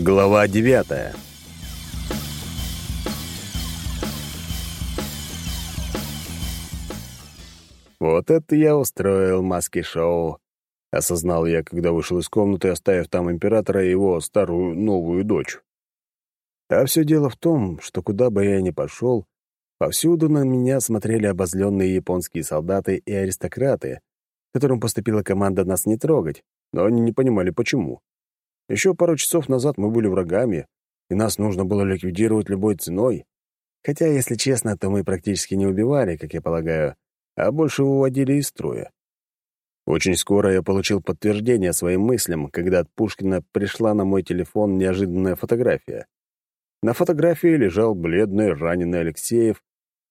Глава девятая Вот это я устроил маски-шоу. Осознал я, когда вышел из комнаты, оставив там императора и его старую новую дочь. А все дело в том, что куда бы я ни пошел, повсюду на меня смотрели обозленные японские солдаты и аристократы, которым поступила команда нас не трогать, но они не понимали, почему. Еще пару часов назад мы были врагами, и нас нужно было ликвидировать любой ценой. Хотя, если честно, то мы практически не убивали, как я полагаю, а больше уводили из строя. Очень скоро я получил подтверждение своим мыслям, когда от Пушкина пришла на мой телефон неожиданная фотография. На фотографии лежал бледный раненый Алексеев,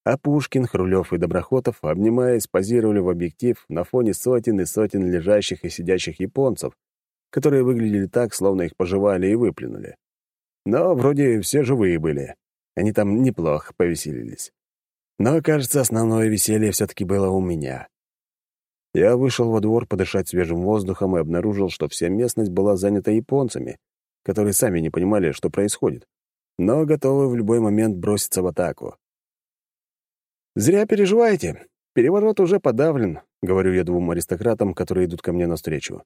а Пушкин, Хрулев и Доброхотов, обнимаясь, позировали в объектив на фоне сотен и сотен лежащих и сидящих японцев, которые выглядели так, словно их пожевали и выплюнули. Но вроде все живые были. Они там неплохо повеселились. Но, кажется, основное веселье все-таки было у меня. Я вышел во двор подышать свежим воздухом и обнаружил, что вся местность была занята японцами, которые сами не понимали, что происходит, но готовы в любой момент броситься в атаку. «Зря переживаете. Переворот уже подавлен», — говорю я двум аристократам, которые идут ко мне навстречу.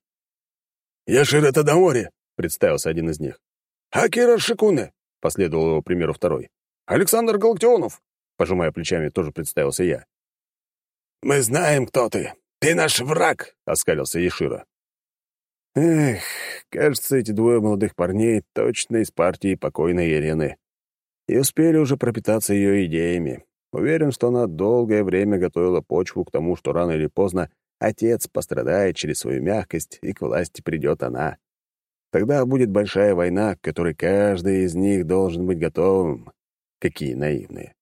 «Яшира Тадамори», — представился один из них. «Акира Шикуне», — последовал его примеру второй. «Александр Галактионов», — пожимая плечами, тоже представился я. «Мы знаем, кто ты. Ты наш враг», — оскалился Яшира. Эх, кажется, эти двое молодых парней точно из партии покойной Елены. И успели уже пропитаться ее идеями. Уверен, что она долгое время готовила почву к тому, что рано или поздно Отец пострадает через свою мягкость, и к власти придет она. Тогда будет большая война, к которой каждый из них должен быть готовым. Какие наивные.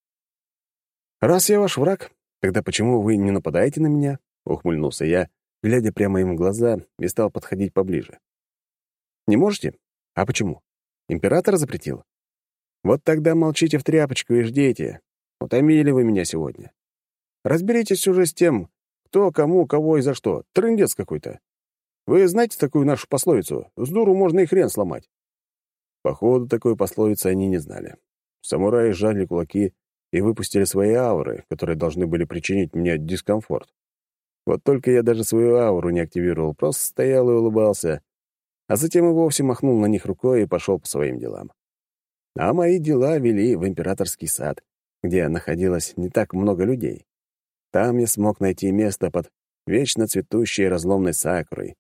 «Раз я ваш враг, тогда почему вы не нападаете на меня?» — ухмыльнулся я, глядя прямо им в глаза, и стал подходить поближе. «Не можете? А почему? Император запретил? Вот тогда молчите в тряпочку и ждите. Утомили вы меня сегодня. Разберитесь уже с тем, кто, кому, кого и за что. Трындец какой-то. Вы знаете такую нашу пословицу? С дуру можно и хрен сломать. Походу, такой пословицы они не знали. Самураи сжали кулаки и выпустили свои ауры, которые должны были причинить мне дискомфорт. Вот только я даже свою ауру не активировал, просто стоял и улыбался, а затем и вовсе махнул на них рукой и пошел по своим делам. А мои дела вели в императорский сад, где находилось не так много людей. Там я смог найти место под вечно цветущей разломной сакурой.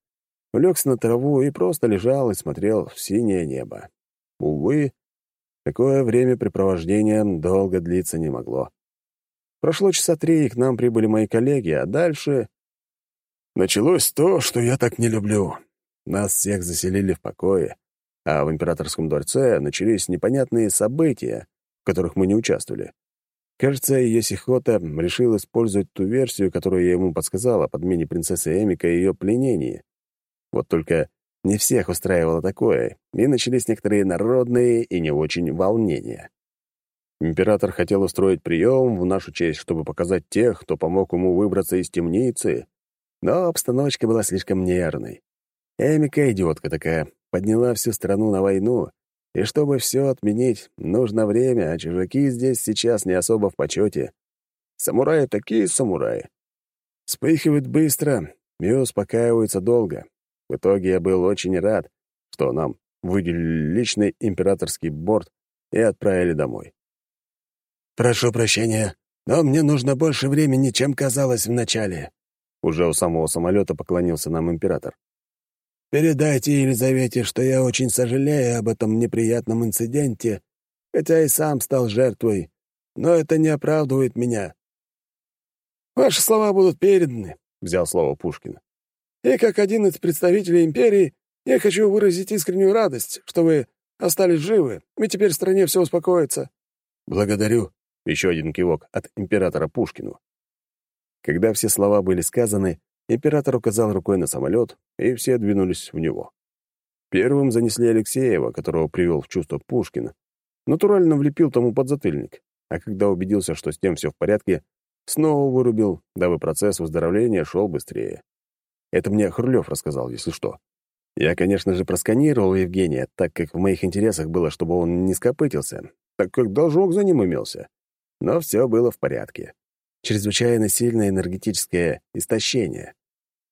Улегся на траву и просто лежал и смотрел в синее небо. Увы, такое времяпрепровождение долго длиться не могло. Прошло часа три, и к нам прибыли мои коллеги, а дальше... Началось то, что я так не люблю. Нас всех заселили в покое, а в императорском дворце начались непонятные события, в которых мы не участвовали. Кажется, Йосихота решил использовать ту версию, которую я ему подсказал о подмене принцессы Эмика и ее пленении. Вот только не всех устраивало такое, и начались некоторые народные и не очень волнения. Император хотел устроить прием в нашу честь, чтобы показать тех, кто помог ему выбраться из темницы, но обстановочка была слишком нервной. Эмика, идиотка такая, подняла всю страну на войну и чтобы все отменить, нужно время, а чужаки здесь сейчас не особо в почете. Самураи такие самураи. Вспыхивают быстро и успокаиваются долго. В итоге я был очень рад, что нам выделили личный императорский борт и отправили домой. «Прошу прощения, но мне нужно больше времени, чем казалось вначале». Уже у самого самолета поклонился нам император. Передайте Елизавете, что я очень сожалею об этом неприятном инциденте, хотя и сам стал жертвой, но это не оправдывает меня». «Ваши слова будут переданы», — взял слово Пушкин. «И как один из представителей империи я хочу выразить искреннюю радость, что вы остались живы, и теперь в стране все успокоится». «Благодарю», — еще один кивок от императора Пушкину. Когда все слова были сказаны, Император указал рукой на самолет, и все двинулись в него. Первым занесли Алексеева, которого привел в чувство Пушкина. Натурально влепил тому подзатыльник, а когда убедился, что с тем все в порядке, снова вырубил, дабы процесс выздоровления шел быстрее. Это мне Хрулев рассказал, если что. Я, конечно же, просканировал Евгения, так как в моих интересах было, чтобы он не скопытился, так как должок за ним имелся. Но все было в порядке. Чрезвычайно сильное энергетическое истощение.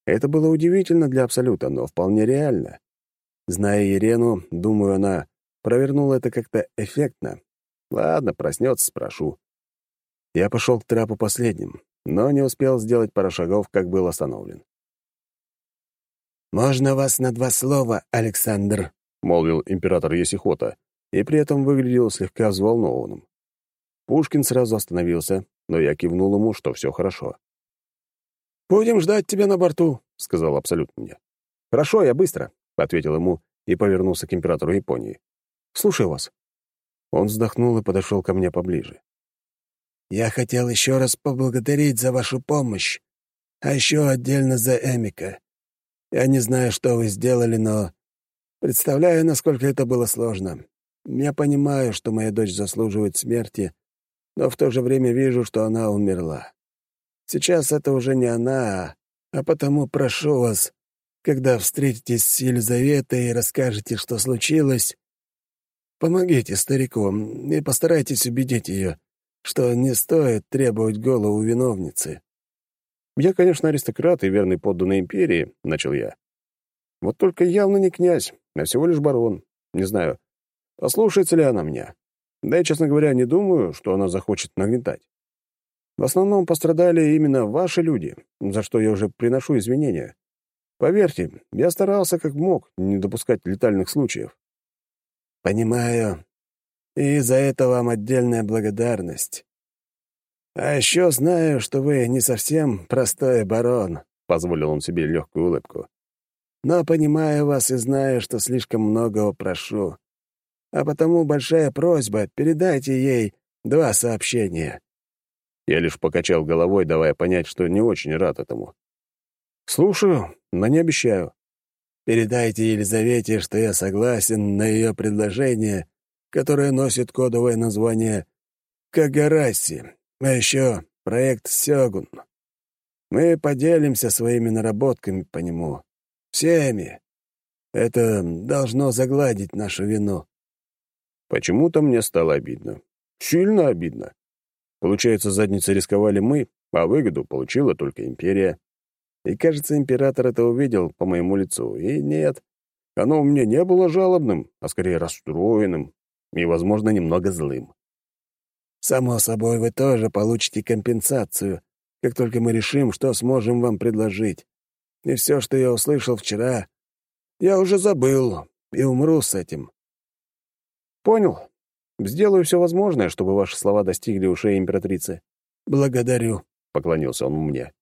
Это было удивительно для Абсолюта, но вполне реально. Зная Ерену, думаю, она провернула это как-то эффектно. Ладно, проснется, спрошу. Я пошел к трапу последним, но не успел сделать пару шагов, как был остановлен. «Можно вас на два слова, Александр?» — молвил император Есихота, и при этом выглядел слегка взволнованным. Пушкин сразу остановился, но я кивнул ему, что все хорошо. «Будем ждать тебя на борту», — сказал Абсолют мне. «Хорошо, я быстро», — ответил ему и повернулся к императору Японии. «Слушаю вас». Он вздохнул и подошел ко мне поближе. «Я хотел еще раз поблагодарить за вашу помощь, а еще отдельно за Эмика. Я не знаю, что вы сделали, но представляю, насколько это было сложно. Я понимаю, что моя дочь заслуживает смерти, но в то же время вижу, что она умерла. Сейчас это уже не она, а потому прошу вас, когда встретитесь с Елизаветой и расскажете, что случилось, помогите старику и постарайтесь убедить ее, что не стоит требовать голову виновницы. «Я, конечно, аристократ и верный подданный империи», — начал я. «Вот только явно не князь, а всего лишь барон. Не знаю, послушается ли она меня. Да и, честно говоря, не думаю, что она захочет нагнетать. В основном пострадали именно ваши люди, за что я уже приношу извинения. Поверьте, я старался как мог не допускать летальных случаев». «Понимаю. И за это вам отдельная благодарность. «А еще знаю, что вы не совсем простой барон», — позволил он себе легкую улыбку. «Но понимаю вас и знаю, что слишком многого прошу. А потому большая просьба, передайте ей два сообщения». Я лишь покачал головой, давая понять, что не очень рад этому. «Слушаю, но не обещаю». «Передайте Елизавете, что я согласен на ее предложение, которое носит кодовое название «Кагараси», а еще проект «Сёгун». Мы поделимся своими наработками по нему. Всеми. Это должно загладить нашу вину. Почему-то мне стало обидно. Сильно обидно. Получается, задницы рисковали мы, а выгоду получила только империя. И, кажется, император это увидел по моему лицу. И нет, оно у меня не было жалобным, а скорее расстроенным и, возможно, немного злым. Само собой, вы тоже получите компенсацию, как только мы решим, что сможем вам предложить. И все, что я услышал вчера, я уже забыл и умру с этим». «Понял. Сделаю все возможное, чтобы ваши слова достигли ушей императрицы». «Благодарю», — поклонился он мне.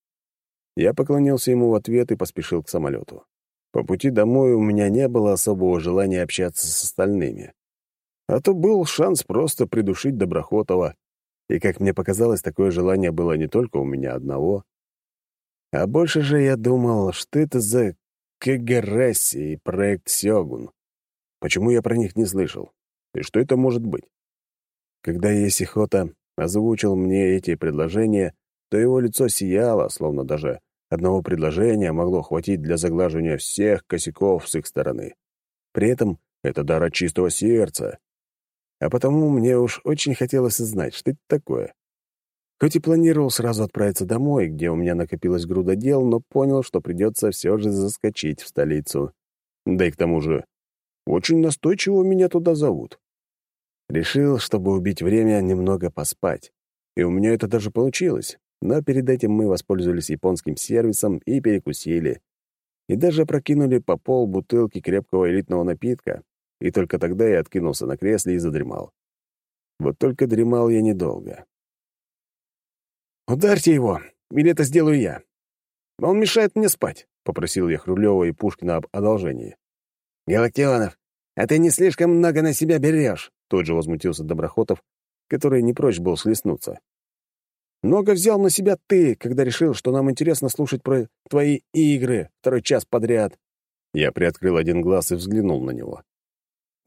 Я поклонился ему в ответ и поспешил к самолету. По пути домой у меня не было особого желания общаться с остальными. А то был шанс просто придушить Доброхотова. И, как мне показалось, такое желание было не только у меня одного. А больше же я думал, что это за Кагараси и проект Сёгун. Почему я про них не слышал? И что это может быть? Когда Есихота озвучил мне эти предложения, то его лицо сияло, словно даже одного предложения могло хватить для заглаживания всех косяков с их стороны. При этом это дар от чистого сердца, а потому мне уж очень хотелось знать, что это такое. Хоть и планировал сразу отправиться домой, где у меня накопилась груда дел, но понял, что придется все же заскочить в столицу. Да и к тому же, очень настойчиво меня туда зовут. Решил, чтобы убить время, немного поспать. И у меня это даже получилось. Но перед этим мы воспользовались японским сервисом и перекусили. И даже прокинули по пол бутылки крепкого элитного напитка, и только тогда я откинулся на кресле и задремал. Вот только дремал я недолго. «Ударьте его, или это сделаю я. Он мешает мне спать», — попросил я Хрулева и Пушкина об одолжении. «Галактионов, а ты не слишком много на себя берешь», — тут же возмутился Доброхотов, который не прочь был слеснуться. «Много взял на себя ты, когда решил, что нам интересно слушать про твои игры второй час подряд». Я приоткрыл один глаз и взглянул на него.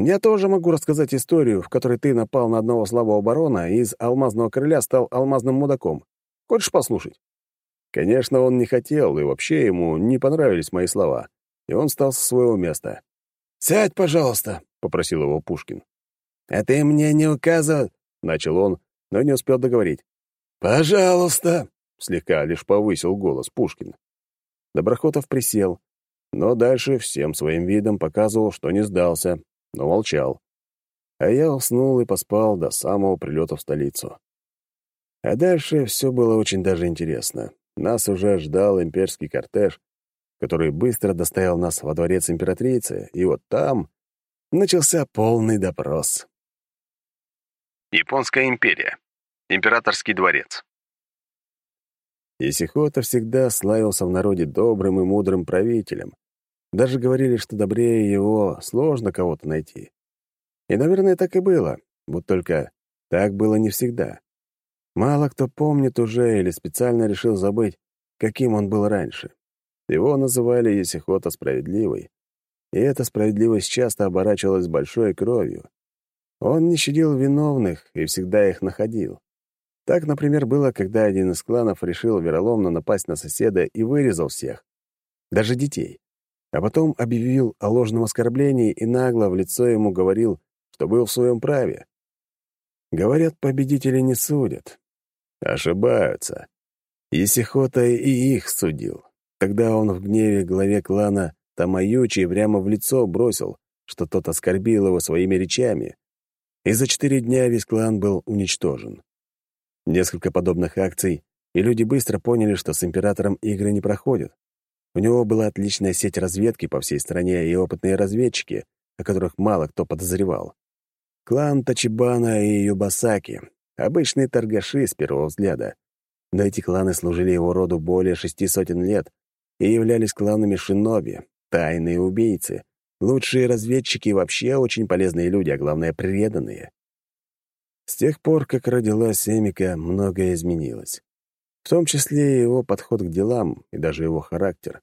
Я тоже могу рассказать историю, в которой ты напал на одного слабого барона и из алмазного крыля стал алмазным мудаком. Хочешь послушать?» Конечно, он не хотел, и вообще ему не понравились мои слова. и он встал со своего места. «Сядь, пожалуйста», — попросил его Пушкин. «А ты мне не указывал...» — начал он, но не успел договорить. «Пожалуйста!» — слегка лишь повысил голос Пушкин. Доброхотов присел, но дальше всем своим видом показывал, что не сдался, но молчал. А я уснул и поспал до самого прилета в столицу. А дальше все было очень даже интересно. Нас уже ждал имперский кортеж, который быстро доставил нас во дворец императрицы, и вот там начался полный допрос. Японская империя. Императорский дворец. Исихота всегда славился в народе добрым и мудрым правителем. Даже говорили, что добрее его сложно кого-то найти. И, наверное, так и было. Вот только так было не всегда. Мало кто помнит уже или специально решил забыть, каким он был раньше. Его называли Есихота справедливый, и эта справедливость часто оборачивалась большой кровью. Он не щадил виновных и всегда их находил. Так, например, было, когда один из кланов решил вероломно напасть на соседа и вырезал всех, даже детей. А потом объявил о ложном оскорблении и нагло в лицо ему говорил, что был в своем праве. Говорят, победители не судят. Ошибаются. Исихота и их судил. Тогда он в гневе главе клана Тамаючи прямо в лицо бросил, что тот оскорбил его своими речами, и за четыре дня весь клан был уничтожен. Несколько подобных акций, и люди быстро поняли, что с императором игры не проходят. У него была отличная сеть разведки по всей стране и опытные разведчики, о которых мало кто подозревал. Клан Тачибана и Юбасаки — обычные торгаши с первого взгляда. Но эти кланы служили его роду более шести сотен лет и являлись кланами шиноби, тайные убийцы, лучшие разведчики вообще очень полезные люди, а главное, преданные. С тех пор, как родилась Эмика, многое изменилось. В том числе и его подход к делам и даже его характер.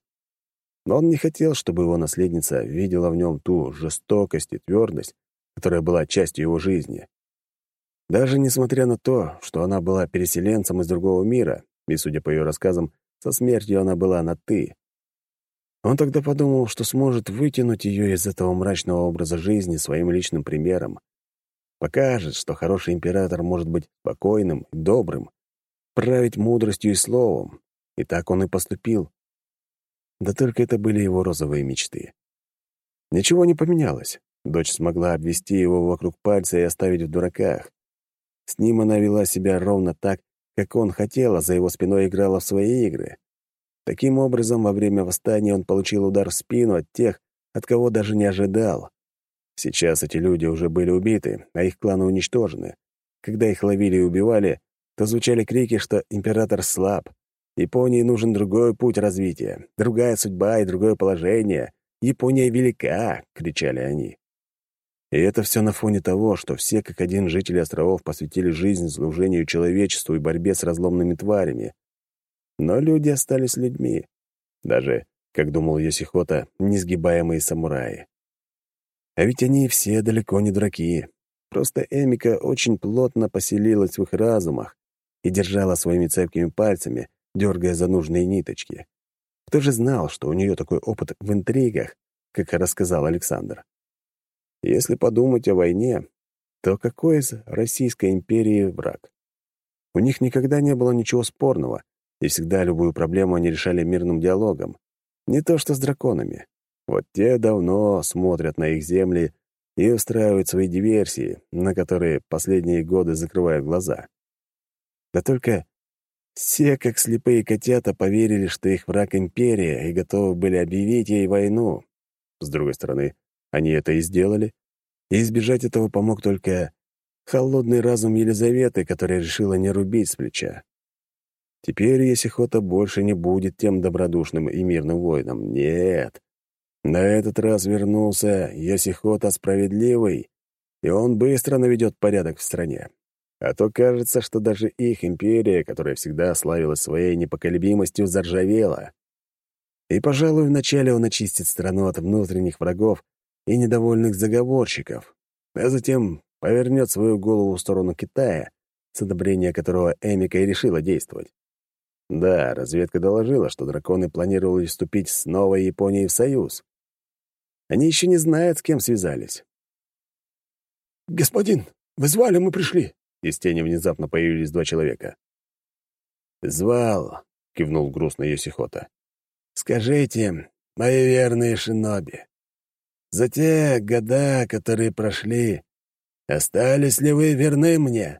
Но он не хотел, чтобы его наследница видела в нем ту жестокость и твердость, которая была частью его жизни. Даже несмотря на то, что она была переселенцем из другого мира, и, судя по ее рассказам, со смертью она была на «ты». Он тогда подумал, что сможет вытянуть ее из этого мрачного образа жизни своим личным примером. Покажет, что хороший император может быть спокойным добрым, править мудростью и словом. И так он и поступил. Да только это были его розовые мечты. Ничего не поменялось. Дочь смогла обвести его вокруг пальца и оставить в дураках. С ним она вела себя ровно так, как он хотел, а за его спиной играла в свои игры. Таким образом, во время восстания он получил удар в спину от тех, от кого даже не ожидал. Сейчас эти люди уже были убиты, а их кланы уничтожены. Когда их ловили и убивали, то звучали крики, что император слаб. Японии нужен другой путь развития, другая судьба и другое положение. Япония велика, кричали они. И это все на фоне того, что все как один жители островов посвятили жизнь служению человечеству и борьбе с разломными тварями. Но люди остались людьми. Даже, как думал Йосихота, несгибаемые самураи. А ведь они все далеко не дураки. Просто Эмика очень плотно поселилась в их разумах и держала своими цепкими пальцами, дергая за нужные ниточки. Кто же знал, что у нее такой опыт в интригах, как рассказал Александр? Если подумать о войне, то какой из Российской империи враг? У них никогда не было ничего спорного, и всегда любую проблему они решали мирным диалогом. Не то что с драконами. Вот те давно смотрят на их земли и устраивают свои диверсии, на которые последние годы закрывают глаза. Да только все, как слепые котята, поверили, что их враг — империя, и готовы были объявить ей войну. С другой стороны, они это и сделали. И избежать этого помог только холодный разум Елизаветы, которая решила не рубить с плеча. Теперь Есихота больше не будет тем добродушным и мирным воином. Нет. На этот раз вернулся Есихота справедливый, и он быстро наведет порядок в стране. А то кажется, что даже их империя, которая всегда славилась своей непоколебимостью, заржавела. И, пожалуй, вначале он очистит страну от внутренних врагов и недовольных заговорщиков, а затем повернет свою голову в сторону Китая, с одобрения которого Эмика и решила действовать. Да, разведка доложила, что драконы планировали вступить с новой Японией в союз. Они еще не знают, с кем связались. «Господин, вы звали, мы пришли!» Из тени внезапно появились два человека. «Звал», — кивнул грустно Йосихота. «Скажите, мои верные шиноби, за те года, которые прошли, остались ли вы верны мне?»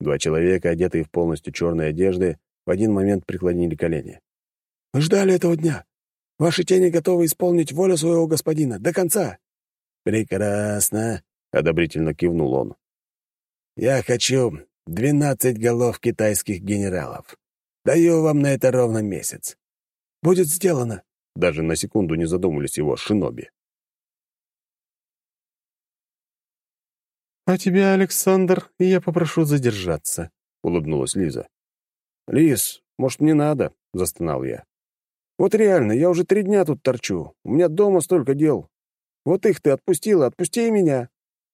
Два человека, одетые в полностью черные одежды, в один момент преклонили колени. «Мы ждали этого дня. Ваши тени готовы исполнить волю своего господина до конца». «Прекрасно», — одобрительно кивнул он. «Я хочу двенадцать голов китайских генералов. Даю вам на это ровно месяц». «Будет сделано». Даже на секунду не задумались его шиноби. «А тебя, Александр, я попрошу задержаться», — улыбнулась Лиза. «Лиз, может, не надо?» — застонал я. «Вот реально, я уже три дня тут торчу. У меня дома столько дел. Вот их ты отпустила, отпусти и меня».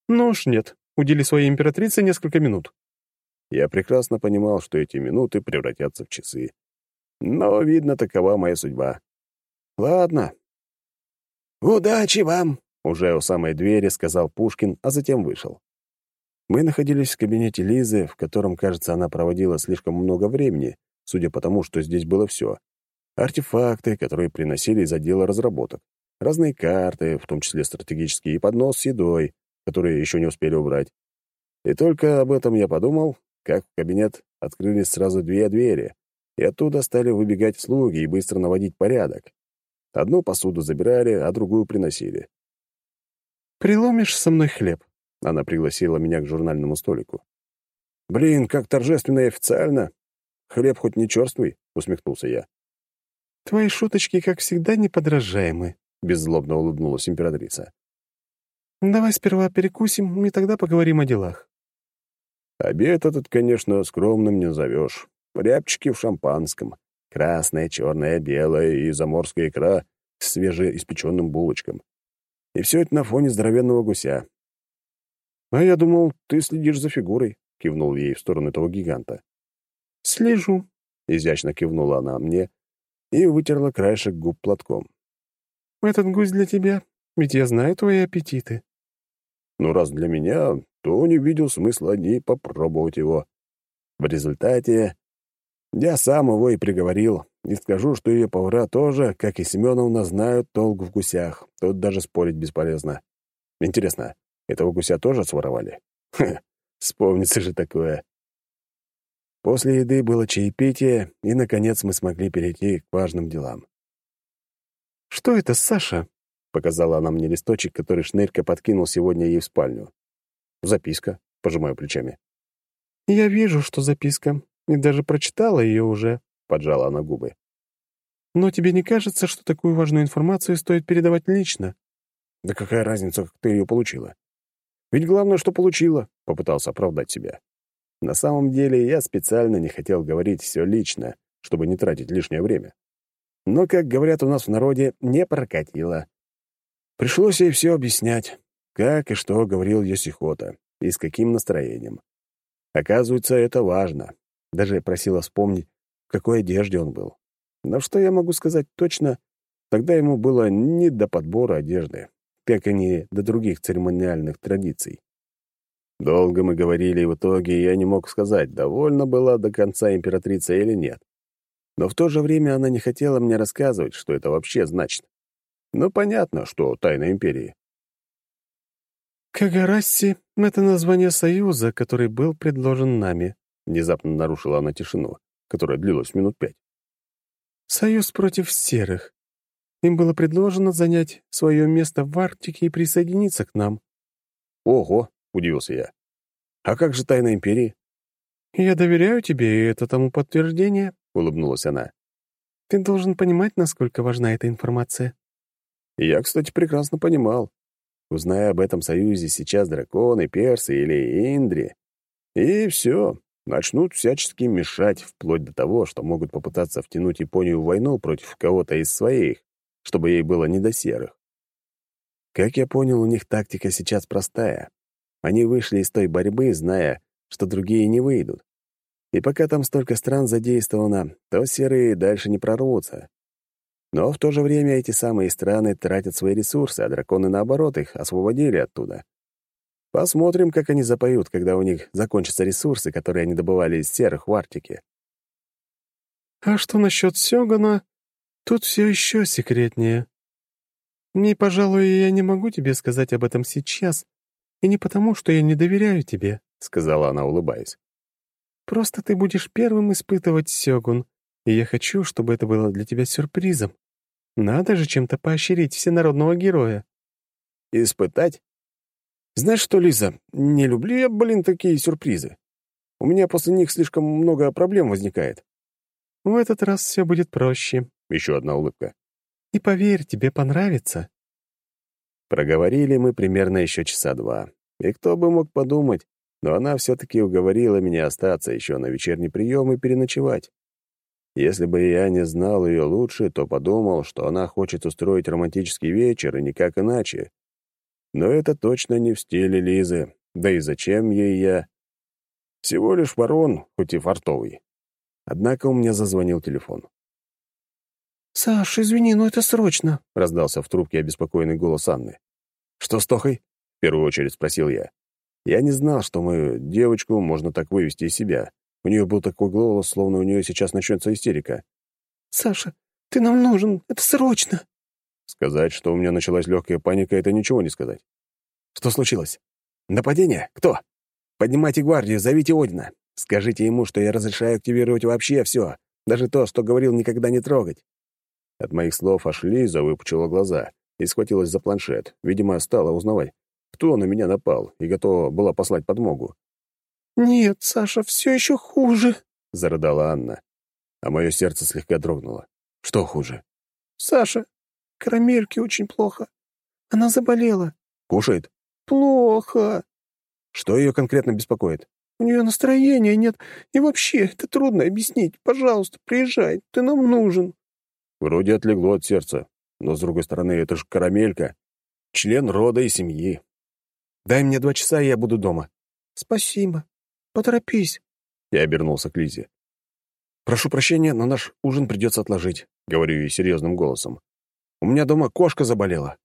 «Ну уж нет. Удели своей императрице несколько минут». Я прекрасно понимал, что эти минуты превратятся в часы. Но, видно, такова моя судьба. Ладно. «Удачи вам!» — уже у самой двери сказал Пушкин, а затем вышел. Мы находились в кабинете Лизы, в котором, кажется, она проводила слишком много времени, судя по тому, что здесь было все. Артефакты, которые приносили из отдела разработок. Разные карты, в том числе стратегические, и поднос с едой, которые еще не успели убрать. И только об этом я подумал, как в кабинет открылись сразу две двери, и оттуда стали выбегать слуги и быстро наводить порядок. Одну посуду забирали, а другую приносили. «Приломишь со мной хлеб?» Она пригласила меня к журнальному столику. «Блин, как торжественно и официально! Хлеб хоть не черствый?» — усмехнулся я. «Твои шуточки, как всегда, неподражаемы», — беззлобно улыбнулась императрица. «Давай сперва перекусим, и тогда поговорим о делах». Обед этот, конечно, скромным не назовешь. Рябчики в шампанском, красное, черное, белое и заморская икра с свежеиспеченным булочком. И все это на фоне здоровенного гуся. «А я думал, ты следишь за фигурой», — кивнул ей в сторону этого гиганта. «Слежу», — изящно кивнула она мне и вытерла краешек губ платком. «Этот гусь для тебя, ведь я знаю твои аппетиты». «Ну, раз для меня, то не видел смысла не попробовать его. В результате я сам его и приговорил, и скажу, что ее повара тоже, как и Семеновна, знают толк в гусях. Тут даже спорить бесполезно. Интересно, этого гуся тоже своровали? Ха, вспомнится же такое. После еды было чаепитие, и, наконец, мы смогли перейти к важным делам. «Что это, Саша?» — показала она мне листочек, который Шнырька подкинул сегодня ей в спальню. «Записка», — пожимаю плечами. «Я вижу, что записка, и даже прочитала ее уже», — поджала она губы. «Но тебе не кажется, что такую важную информацию стоит передавать лично?» «Да какая разница, как ты ее получила? Ведь главное, что получила», — попытался оправдать себя. На самом деле я специально не хотел говорить все лично, чтобы не тратить лишнее время. Но, как говорят у нас в народе, не прокатило. Пришлось ей все объяснять, как и что говорил Йосихота, и с каким настроением. Оказывается, это важно. Даже просила вспомнить, в какой одежде он был. Но что я могу сказать точно, тогда ему было не до подбора одежды как и не до других церемониальных традиций. Долго мы говорили, и в итоге я не мог сказать, довольна была до конца императрица или нет. Но в то же время она не хотела мне рассказывать, что это вообще значит. Но понятно, что тайна империи. «Кагарасси — это название союза, который был предложен нами», — внезапно нарушила она тишину, которая длилась минут пять. «Союз против серых. Им было предложено занять свое место в Арктике и присоединиться к нам». «Ого!» — удивился я. «А как же тайна империи?» «Я доверяю тебе, и это тому подтверждение», — улыбнулась она. «Ты должен понимать, насколько важна эта информация». Я, кстати, прекрасно понимал. Узная об этом союзе сейчас драконы, персы или индри, и все, начнут всячески мешать, вплоть до того, что могут попытаться втянуть Японию в войну против кого-то из своих чтобы ей было не до серых. Как я понял, у них тактика сейчас простая. Они вышли из той борьбы, зная, что другие не выйдут. И пока там столько стран задействовано, то серые дальше не прорвутся. Но в то же время эти самые страны тратят свои ресурсы, а драконы, наоборот, их освободили оттуда. Посмотрим, как они запоют, когда у них закончатся ресурсы, которые они добывали из серых в Арктике. А что насчет Сёгана? Тут все еще секретнее. Не, пожалуй, я не могу тебе сказать об этом сейчас, и не потому, что я не доверяю тебе, — сказала она, улыбаясь. Просто ты будешь первым испытывать Сёгун, и я хочу, чтобы это было для тебя сюрпризом. Надо же чем-то поощрить всенародного героя. Испытать? Знаешь что, Лиза, не люблю я, блин, такие сюрпризы. У меня после них слишком много проблем возникает. В этот раз все будет проще. Еще одна улыбка. И поверь, тебе понравится. Проговорили мы примерно еще часа два. И кто бы мог подумать, но она все-таки уговорила меня остаться еще на вечерний прием и переночевать. Если бы я не знал ее лучше, то подумал, что она хочет устроить романтический вечер, и никак иначе. Но это точно не в стиле Лизы. Да и зачем ей я? Всего лишь ворон, хоть и фартовый. Однако у меня зазвонил телефон. «Саш, извини, но это срочно», — раздался в трубке обеспокоенный голос Анны. «Что с Тохой?» — в первую очередь спросил я. Я не знал, что мою девочку можно так вывести из себя. У нее был такой голос, словно у нее сейчас начнется истерика. «Саша, ты нам нужен, это срочно!» Сказать, что у меня началась легкая паника, это ничего не сказать. «Что случилось? Нападение? Кто? Поднимайте гвардию, зовите Одина. Скажите ему, что я разрешаю активировать вообще все, даже то, что говорил никогда не трогать». От моих слов аж Лиза выпучила глаза и схватилась за планшет. Видимо, стала узнавать, кто на меня напал, и готова была послать подмогу. «Нет, Саша, все еще хуже», — зарыдала Анна. А мое сердце слегка дрогнуло. «Что хуже?» «Саша, карамельке очень плохо. Она заболела». «Кушает?» «Плохо». «Что ее конкретно беспокоит?» «У нее настроения нет. И вообще, это трудно объяснить. Пожалуйста, приезжай. Ты нам нужен». Вроде отлегло от сердца. Но, с другой стороны, это же карамелька. Член рода и семьи. Дай мне два часа, и я буду дома. Спасибо. Поторопись. Я обернулся к Лизе. «Прошу прощения, но наш ужин придется отложить», — говорю ей серьезным голосом. «У меня дома кошка заболела».